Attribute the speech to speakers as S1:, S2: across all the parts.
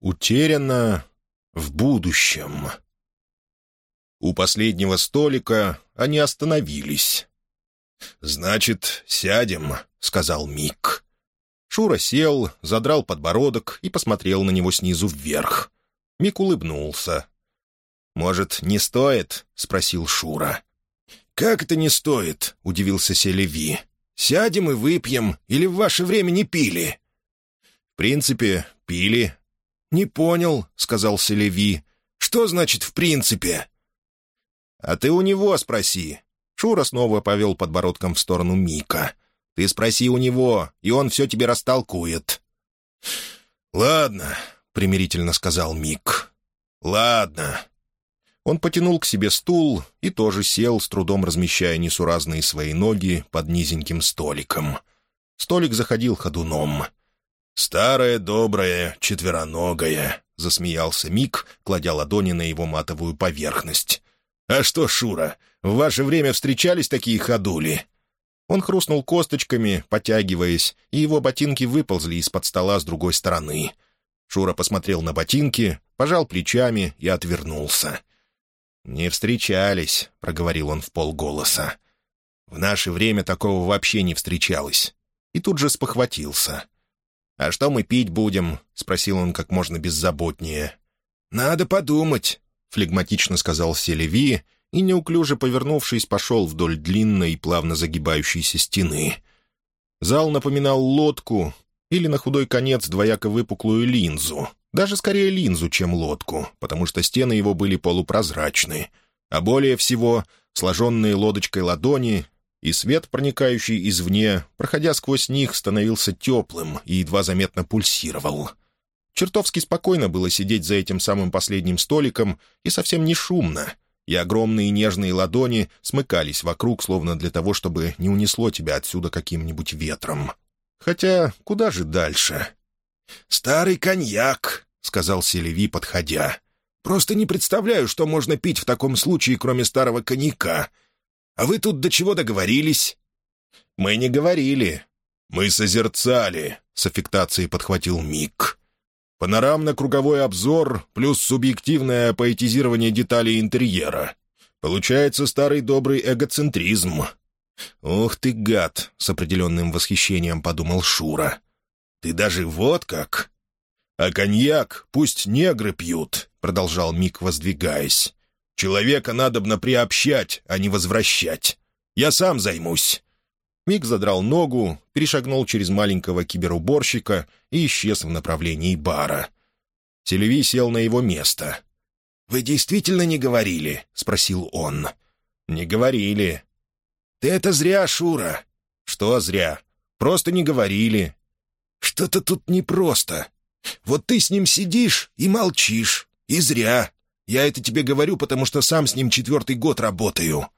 S1: Утеряно в будущем. У последнего столика они остановились. «Значит, сядем», — сказал Мик. Шура сел, задрал подбородок и посмотрел на него снизу вверх. Мик улыбнулся. «Может, не стоит?» — спросил Шура. «Как это не стоит?» — удивился Селеви. «Сядем и выпьем, или в ваше время не пили?» «В принципе, пили». «Не понял», — сказал Селеви. «Что значит «в принципе»?» «А ты у него спроси». Шура снова повел подбородком в сторону Мика. Ты спроси у него, и он все тебе растолкует». «Ладно», — примирительно сказал Мик. «Ладно». Он потянул к себе стул и тоже сел, с трудом размещая несуразные свои ноги под низеньким столиком. Столик заходил ходуном. «Старая добрая четвероногая», — засмеялся Мик, кладя ладони на его матовую поверхность. «А что, Шура, в ваше время встречались такие ходули?» Он хрустнул косточками, потягиваясь, и его ботинки выползли из-под стола с другой стороны. Шура посмотрел на ботинки, пожал плечами и отвернулся. «Не встречались», — проговорил он в полголоса. «В наше время такого вообще не встречалось». И тут же спохватился. «А что мы пить будем?» — спросил он как можно беззаботнее. «Надо подумать», — флегматично сказал Селеви, и, неуклюже повернувшись, пошел вдоль длинной и плавно загибающейся стены. Зал напоминал лодку или, на худой конец, двояко выпуклую линзу. Даже скорее линзу, чем лодку, потому что стены его были полупрозрачны. А более всего, сложенные лодочкой ладони и свет, проникающий извне, проходя сквозь них, становился теплым и едва заметно пульсировал. Чертовски спокойно было сидеть за этим самым последним столиком и совсем не шумно — и огромные нежные ладони смыкались вокруг, словно для того, чтобы не унесло тебя отсюда каким-нибудь ветром. Хотя куда же дальше? «Старый коньяк», — сказал Селеви, подходя. «Просто не представляю, что можно пить в таком случае, кроме старого коньяка. А вы тут до чего договорились?» «Мы не говорили. Мы созерцали», — с аффектацией подхватил Мик. Панорамно-круговой обзор плюс субъективное поэтизирование деталей интерьера. Получается старый добрый эгоцентризм. «Ух ты, гад!» — с определенным восхищением подумал Шура. «Ты даже вот как!» «А коньяк пусть негры пьют», — продолжал Мик, воздвигаясь. «Человека надобно приобщать, а не возвращать. Я сам займусь. Мик задрал ногу, перешагнул через маленького киберуборщика и исчез в направлении бара. Телеви сел на его место. «Вы действительно не говорили?» — спросил он. «Не говорили». «Ты это зря, Шура». «Что зря? Просто не говорили». «Что-то тут непросто. Вот ты с ним сидишь и молчишь. И зря. Я это тебе говорю, потому что сам с ним четвертый год работаю».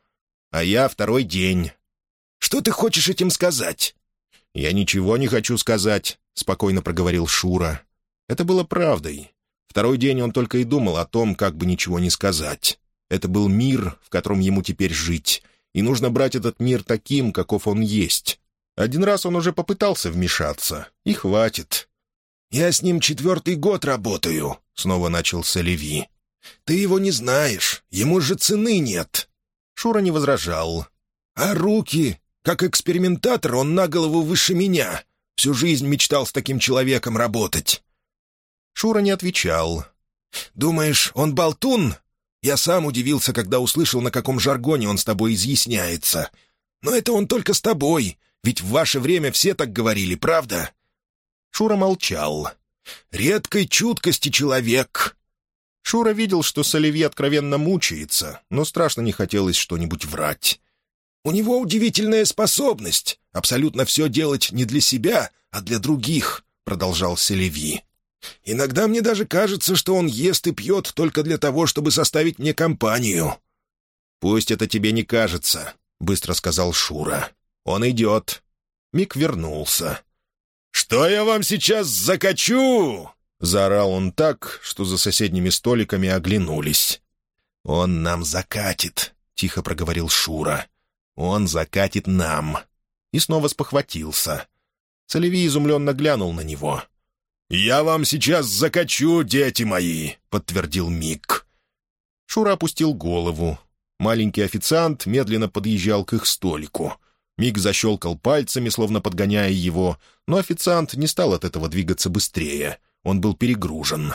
S1: «А я второй день. Что ты хочешь этим сказать?» «Я ничего не хочу сказать», — спокойно проговорил Шура. Это было правдой. Второй день он только и думал о том, как бы ничего не сказать. Это был мир, в котором ему теперь жить, и нужно брать этот мир таким, каков он есть. Один раз он уже попытался вмешаться, и хватит. «Я с ним четвертый год работаю», — снова начал Леви. «Ты его не знаешь, ему же цены нет». Шура не возражал. «А руки? Как экспериментатор он на голову выше меня. Всю жизнь мечтал с таким человеком работать». Шура не отвечал. «Думаешь, он болтун? Я сам удивился, когда услышал, на каком жаргоне он с тобой изъясняется. Но это он только с тобой, ведь в ваше время все так говорили, правда?» Шура молчал. «Редкой чуткости человек». Шура видел, что Соливье откровенно мучается, но страшно не хотелось что-нибудь врать. У него удивительная способность абсолютно все делать не для себя, а для других», — продолжал Селеви. «Иногда мне даже кажется, что он ест и пьет только для того, чтобы составить мне компанию». «Пусть это тебе не кажется», — быстро сказал Шура. «Он идет». Мик вернулся. «Что я вам сейчас закачу?» — заорал он так, что за соседними столиками оглянулись. «Он нам закатит», — тихо проговорил Шура. Он закатит нам». И снова спохватился. Солеви изумленно глянул на него. «Я вам сейчас закачу, дети мои», — подтвердил Мик.
S2: Шура опустил голову. Маленький официант медленно подъезжал к их столику. Мик защелкал пальцами, словно подгоняя его, но официант не стал от этого двигаться быстрее. Он был перегружен.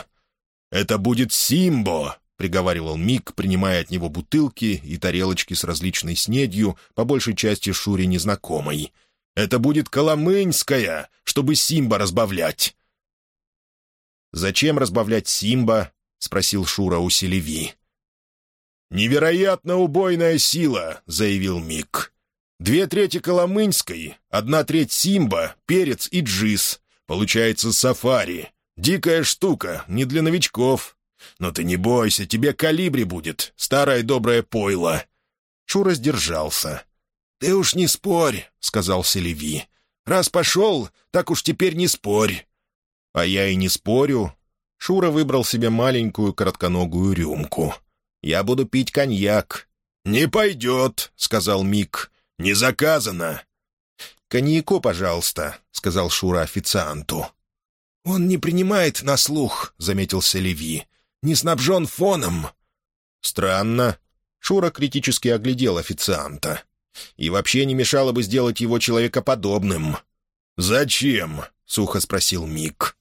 S1: «Это будет Симбо», — приговаривал Мик, принимая от него бутылки и тарелочки с различной снедью, по большей части Шуре незнакомой. «Это будет Коломынская, чтобы Симба разбавлять».
S2: «Зачем разбавлять Симба?» — спросил Шура у Селеви.
S1: «Невероятно убойная сила», — заявил Мик. «Две трети Коломынской, одна треть Симба, перец и джиз. Получается сафари. Дикая штука, не для новичков. Но ты не бойся, тебе калибри будет, старое доброе пойло».
S2: Шура сдержался.
S1: «Ты уж не спорь», — сказал Селеви. «Раз пошел, так уж теперь не спорь».
S2: «А я и не спорю». Шура выбрал себе маленькую коротконогую рюмку. Я буду пить коньяк».
S1: «Не пойдет», — сказал Мик. «Не заказано».
S2: «Коньяку, пожалуйста», — сказал Шура официанту.
S1: «Он не принимает на слух», — заметил Селеви. «Не снабжен фоном».
S2: «Странно». Шура критически оглядел официанта. «И вообще не мешало бы сделать его человекоподобным».
S1: «Зачем?» — сухо спросил Мик.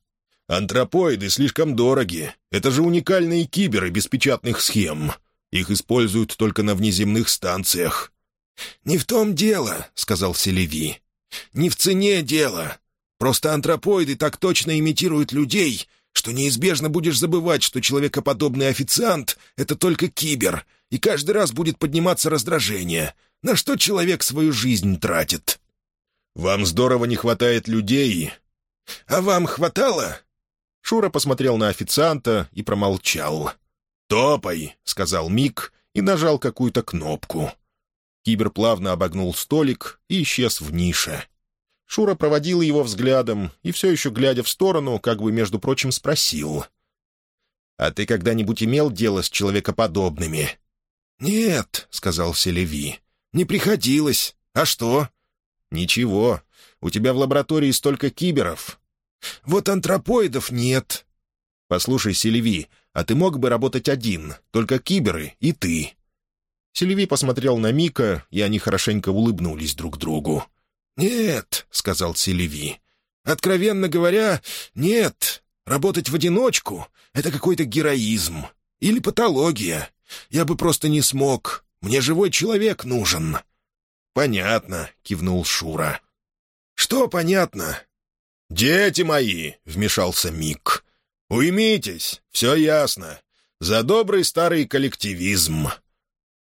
S1: Антропоиды слишком дороги. Это же уникальные киберы без печатных схем. Их используют только на внеземных станциях». «Не в том дело», — сказал Селеви. «Не в цене дело. Просто антропоиды так точно имитируют людей, что неизбежно будешь забывать, что человекоподобный официант — это только кибер, и каждый раз будет подниматься раздражение. На что человек свою жизнь тратит?» «Вам здорово не хватает людей». «А вам хватало?»
S2: Шура посмотрел на официанта и промолчал.
S1: «Топай!» — сказал Мик и нажал какую-то кнопку.
S2: Кибер плавно обогнул столик и исчез в нише. Шура проводил его взглядом и, все еще глядя в сторону, как бы, между прочим, спросил. «А ты когда-нибудь имел дело с человекоподобными?»
S1: «Нет», — сказал Селеви. «Не приходилось. А что?»
S2: «Ничего. У тебя в лаборатории столько киберов.
S1: Вот антропоидов нет».
S2: «Послушай, Селеви, а ты мог бы работать один, только киберы и ты». Селеви посмотрел на Мика, и они хорошенько улыбнулись друг другу.
S1: «Нет», — сказал Селеви. «Откровенно говоря, нет. Работать в одиночку — это какой-то героизм. Или патология. Я бы просто не смог. Мне живой человек нужен».
S2: «Понятно», — кивнул Шура.
S1: «Что понятно? «Дети мои!» — вмешался Мик. «Уймитесь, все ясно. За добрый старый коллективизм».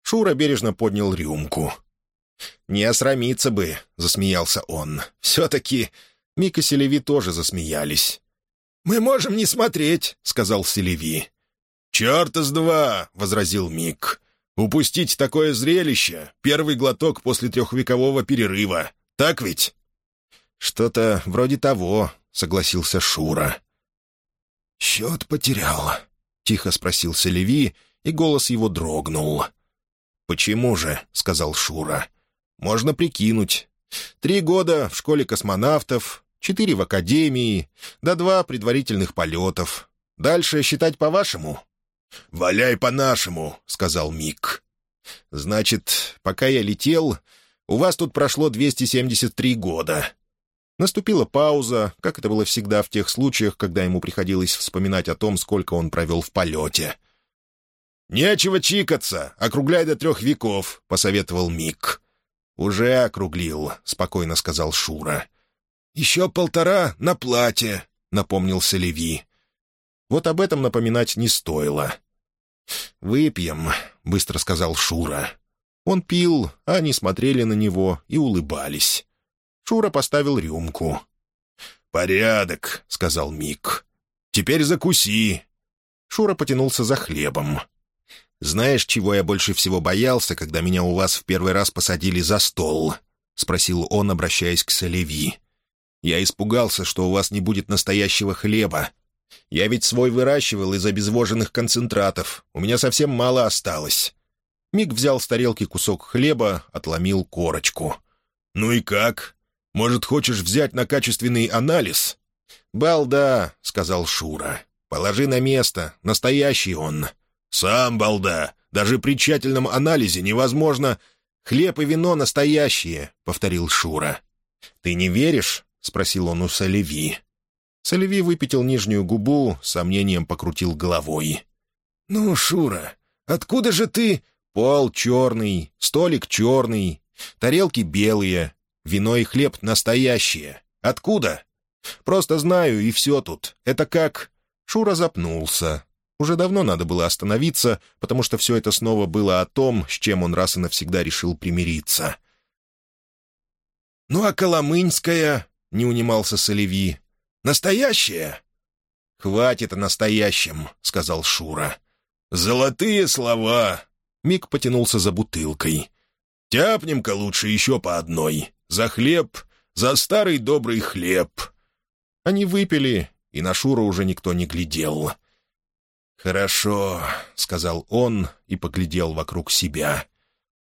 S2: Шура бережно поднял рюмку. «Не осрамиться бы», — засмеялся он. «Все-таки...» Мик и Селеви тоже засмеялись.
S1: «Мы можем не смотреть», — сказал Селеви. «Черт из два!» — возразил Мик. «Упустить такое зрелище — первый глоток после трехвекового перерыва. Так ведь?»
S2: «Что-то вроде того», — согласился Шура.
S1: «Счет потерял», — тихо спросил
S2: Селеви, и голос его дрогнул.
S1: «Почему же?» — сказал Шура.
S2: «Можно прикинуть. Три года в школе космонавтов, четыре в академии, да два предварительных полетов. Дальше считать по-вашему?»
S1: «Валяй по-нашему», — сказал Мик.
S2: «Значит, пока я летел, у вас тут прошло 273 года. Наступила пауза, как это было всегда в тех случаях, когда ему приходилось вспоминать о том, сколько он провел в полете.
S1: «Нечего чикаться, округляй до трех веков», — посоветовал Мик.
S2: «Уже округлил», — спокойно сказал Шура.
S1: «Еще полтора на платье», — напомнился Леви.
S2: Вот об этом напоминать не стоило. «Выпьем», — быстро сказал Шура. Он пил, а они смотрели на него и улыбались. Шура поставил рюмку.
S1: «Порядок», — сказал Мик. «Теперь закуси».
S2: Шура потянулся за хлебом. «Знаешь, чего я больше всего боялся, когда меня у вас в первый раз посадили за стол?» — спросил он, обращаясь к Солеви. «Я испугался, что у вас не будет настоящего хлеба. Я ведь свой выращивал из обезвоженных концентратов. У меня совсем мало осталось». Мик взял с тарелки кусок хлеба, отломил корочку.
S1: «Ну и как?» Может, хочешь взять на качественный анализ?»
S2: «Балда», — сказал Шура. «Положи на место. Настоящий он». «Сам балда. Даже при тщательном анализе невозможно...» «Хлеб и вино настоящие», — повторил Шура. «Ты не веришь?» — спросил он у Солеви. Солеви выпятил нижнюю губу, сомнением покрутил головой. «Ну, Шура, откуда же ты...» «Пол черный, столик черный, тарелки белые, вино и хлеб настоящие. Откуда?» «Просто знаю, и все тут. Это как...» Шура запнулся. Уже давно надо было остановиться, потому что все это снова было о том, с чем он раз и навсегда решил примириться. «Ну а Коломынская?» — не унимался Солеви. Настоящее?» «Хватит о настоящем», — сказал Шура. «Золотые слова!» Мик потянулся за бутылкой. «Тяпнем-ка лучше еще по одной. За хлеб, за старый добрый хлеб». Они выпили, и на Шура уже никто не глядел. «Хорошо», — сказал он и поглядел вокруг себя.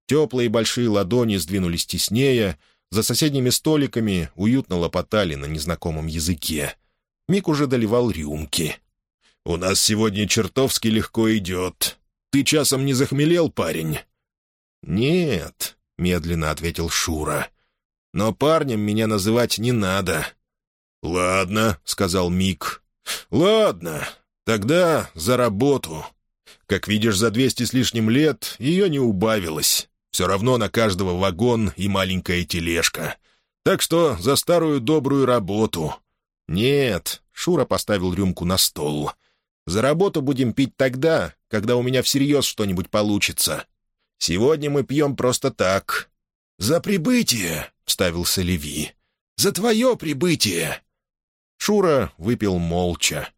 S2: Теплые большие ладони сдвинулись теснее — за соседними столиками уютно лопотали на незнакомом языке. Мик уже доливал рюмки. «У нас сегодня чертовски легко идет. Ты часом не захмелел, парень?» «Нет», — медленно ответил Шура. «Но парнем меня называть не надо». «Ладно», — сказал Мик. «Ладно, тогда за работу. Как видишь, за двести с лишним лет ее не убавилось. Все равно на каждого вагон и маленькая тележка. Так что за старую добрую работу. Нет, Шура поставил рюмку на стол. За работу будем пить тогда, когда у меня всерьез что-нибудь получится. Сегодня мы пьем просто так. «За прибытие!» — вставился Леви. «За твое прибытие!» Шура выпил молча.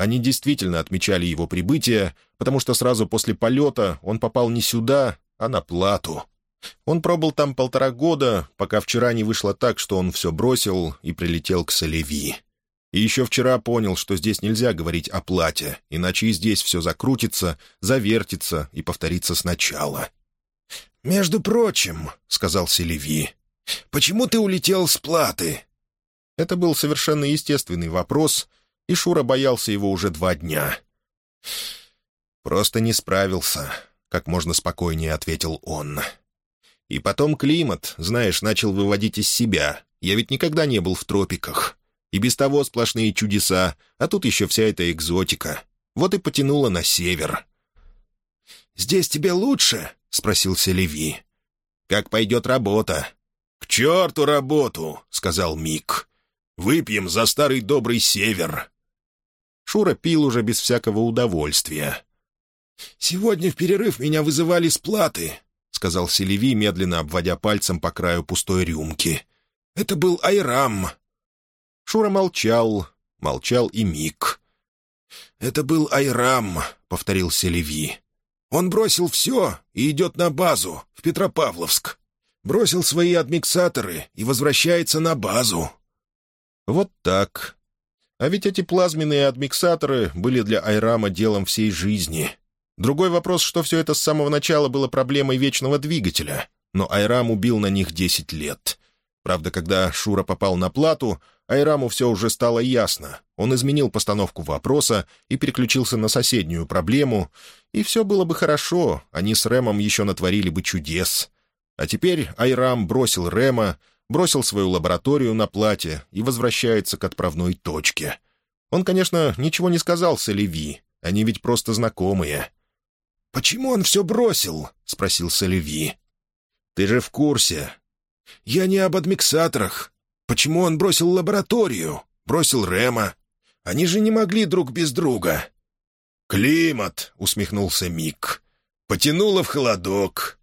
S2: Они действительно отмечали его прибытие, потому что сразу после полета он попал не сюда, а на плату. Он пробыл там полтора года, пока вчера не вышло так, что он все бросил и прилетел к Солеви. И еще вчера понял, что здесь нельзя говорить о плате, иначе и здесь все закрутится, завертится и повторится сначала. «Между прочим», — сказал Селеви, — «почему ты улетел с платы?» Это был совершенно естественный вопрос, и Шура боялся его уже два дня. «Просто не справился», как можно спокойнее ответил он. «И потом климат, знаешь, начал выводить из себя. Я ведь никогда не был в тропиках. И без того сплошные чудеса, а тут еще вся эта экзотика. Вот и потянуло на север». «Здесь тебе лучше?» — спросил Селеви. «Как пойдет работа?» «К черту работу!» — сказал Мик. «Выпьем за старый добрый север». Шура пил уже без всякого удовольствия. «Сегодня в перерыв меня вызывали с платы», — сказал Селеви, медленно обводя пальцем по краю пустой рюмки. «Это был Айрам». Шура молчал, молчал и Мик. «Это был Айрам», — повторил Селеви. «Он бросил все и идет на базу, в Петропавловск. Бросил свои адмиксаторы и возвращается на базу». «Вот так. А ведь эти плазменные адмиксаторы были для Айрама делом всей жизни. Другой вопрос, что все это с самого начала было проблемой вечного двигателя, но Айрам убил на них десять лет. Правда, когда Шура попал на плату, Айраму все уже стало ясно. Он изменил постановку вопроса и переключился на соседнюю проблему, и все было бы хорошо, они с Рэмом еще натворили бы чудес. А теперь Айрам бросил Рэма, бросил свою лабораторию на плате и возвращается к отправной точке. Он, конечно, ничего не сказал Селеви, они ведь просто знакомые. «Почему он все бросил?» — спросил Соливи. «Ты же в курсе». «Я не об адмиксаторах. Почему он бросил лабораторию? Бросил Рема? Они же не могли друг без друга». «Климат!» — усмехнулся Мик. «Потянуло в холодок».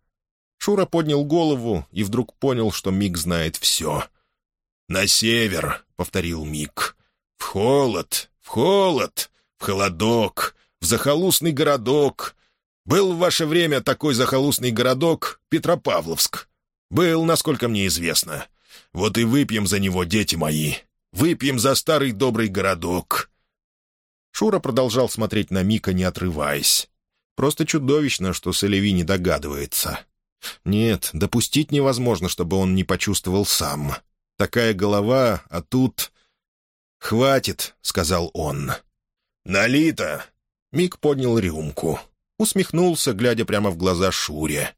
S2: Шура поднял голову и вдруг понял, что Мик знает все. «На север», — повторил Мик. «В холод, в холод, в холодок, в захолустный городок, был в ваше время такой захолустный городок Петропавловск. Был, насколько мне известно. Вот и выпьем за него, дети мои. Выпьем за старый добрый городок». Шура продолжал смотреть на Мика, не отрываясь. Просто чудовищно, что Солеви не догадывается. Нет, допустить невозможно, чтобы он не почувствовал сам. Такая голова, а тут... «Хватит», — сказал он.
S1: «Налито!»
S2: Мик поднял рюмку. Усмехнулся, глядя прямо в глаза Шуре.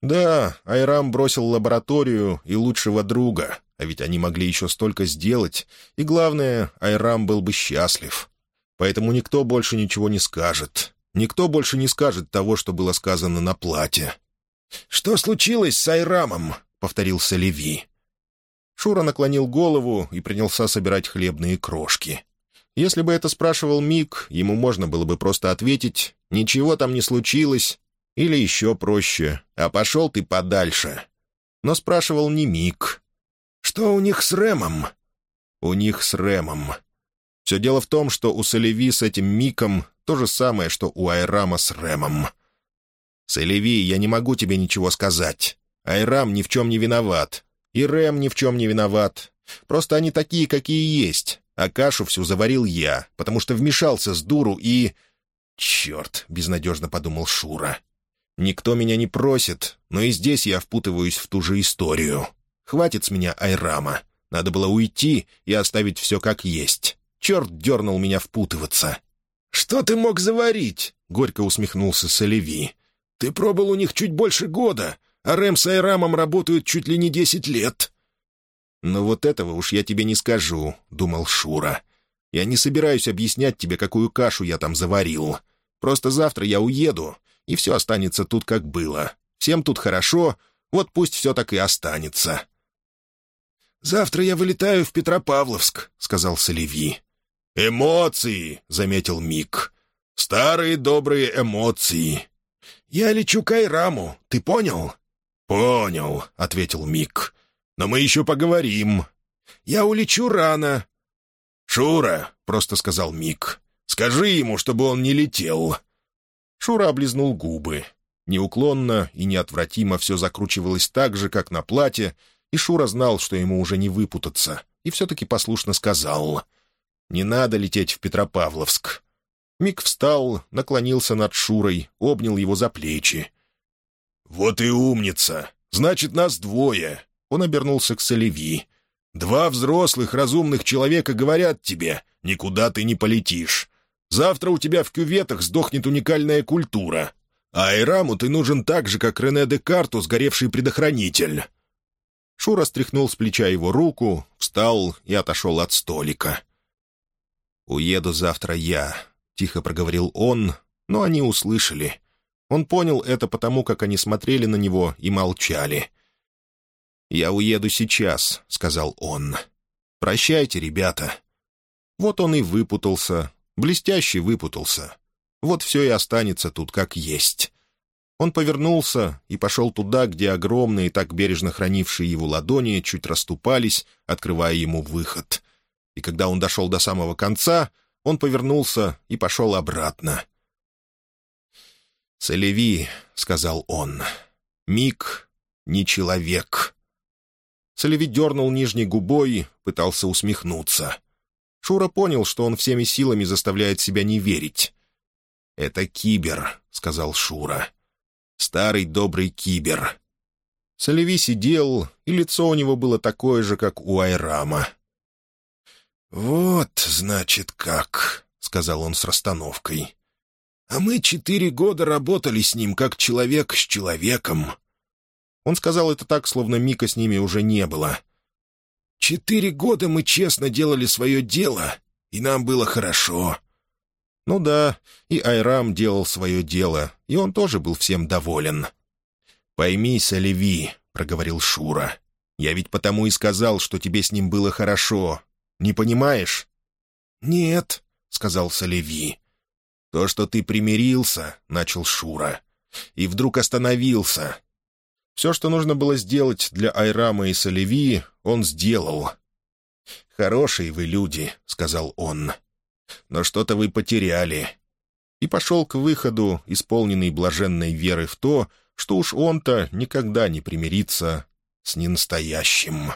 S2: «Да, Айрам бросил лабораторию и лучшего друга, а ведь они могли еще столько сделать, и, главное, Айрам был бы счастлив. Поэтому никто больше ничего не скажет. Никто больше не скажет того, что было сказано на плате».
S1: «Что случилось с Айрамом?» — повторился Леви.
S2: Шура наклонил голову и принялся собирать хлебные крошки. Если бы это спрашивал Мик, ему можно было бы просто ответить «Ничего там не случилось» или еще проще «А пошел ты подальше». Но спрашивал не Мик.
S1: «Что у них с Рэмом?»
S2: «У них с Рэмом». Все дело в том, что у Солеви с этим Миком то же самое, что у Айрама с Рэмом. «Солеви, я не могу тебе ничего сказать. Айрам ни в чем не виноват. И Рэм ни в чем не виноват. Просто они такие, какие есть. А кашу всю заварил я, потому что вмешался с дуру и... «Черт!» — безнадежно подумал Шура. «Никто меня не просит, но и здесь я впутываюсь в ту же историю. Хватит с меня Айрама. Надо было уйти и оставить все как есть. Черт дернул меня впутываться».
S1: «Что ты мог заварить?» — горько усмехнулся Солеви. «Ты пробыл у них чуть больше года, а Рэм с Айрамом работают чуть ли не десять лет».
S2: «Но вот этого уж я тебе не скажу», — думал Шура. «Я не собираюсь объяснять тебе, какую кашу я там заварил. Просто завтра я уеду, и все останется тут, как было. Всем тут хорошо, вот пусть все так и останется».
S1: «Завтра я вылетаю в Петропавловск», — сказал Солеви. «Эмоции», — заметил Мик. «Старые добрые эмоции». «Я лечу к Айраму, ты понял?» «Понял», — ответил Мик. «Но мы еще поговорим». «Я улечу рано». «Шура», — просто сказал Мик, — «скажи ему, чтобы он не летел».
S2: Шура облизнул губы. Неуклонно и неотвратимо все закручивалось так же, как на платье, и Шура знал, что ему уже не выпутаться, и все-таки послушно сказал «Не надо лететь в Петропавловск». Мик встал, наклонился над Шурой, обнял его за плечи.
S1: «Вот и умница! Значит, нас двое!» Он обернулся к Солеви. «Два взрослых, разумных человека говорят тебе, никуда ты не полетишь. Завтра у тебя в кюветах сдохнет уникальная культура. А Айраму ты нужен так же, как Рене Декарту, сгоревший предохранитель».
S2: Шура стряхнул с плеча его руку, встал и отошел от столика. «Уеду завтра я», — тихо проговорил он, но они услышали. Он понял это потому, как они смотрели на него и молчали. «Я уеду сейчас», — сказал он. «Прощайте, ребята». Вот он и выпутался, блестяще выпутался. Вот все и останется тут как есть. Он повернулся и пошел туда, где огромные, так бережно хранившие его ладони, чуть расступались, открывая ему выход. И когда он дошел до самого конца, он повернулся и пошел обратно. «Солеви», — сказал он, — «Мик не человек». Солеви дернул нижней губой, пытался усмехнуться. Шура понял, что он всеми силами заставляет себя не верить. «Это кибер», — сказал Шура. «Старый добрый кибер». Солеви сидел, и лицо у него было такое же, как у Айрама.
S1: «Вот, значит, как», — сказал он с расстановкой. А мы четыре года работали с ним, как человек с человеком».
S2: Он сказал это так, словно Мика с ними уже не было.
S1: «Четыре года мы честно делали свое дело, и нам было хорошо».
S2: Ну да, и Айрам делал свое дело, и он тоже был всем доволен. «Пойми, Салеви», — проговорил Шура, — «я ведь потому и сказал, что тебе с ним было хорошо. Не понимаешь?»
S1: «Нет», — сказал Салеви.
S2: «То, что ты примирился», — начал Шура, — «и вдруг остановился. Все, что нужно было сделать для Айрама и Солеви, он сделал». «Хорошие вы люди», — сказал он, — «но что-то вы потеряли». И пошел к выходу, исполненный блаженной веры в то, что уж он-то никогда не примирится с ненастоящим.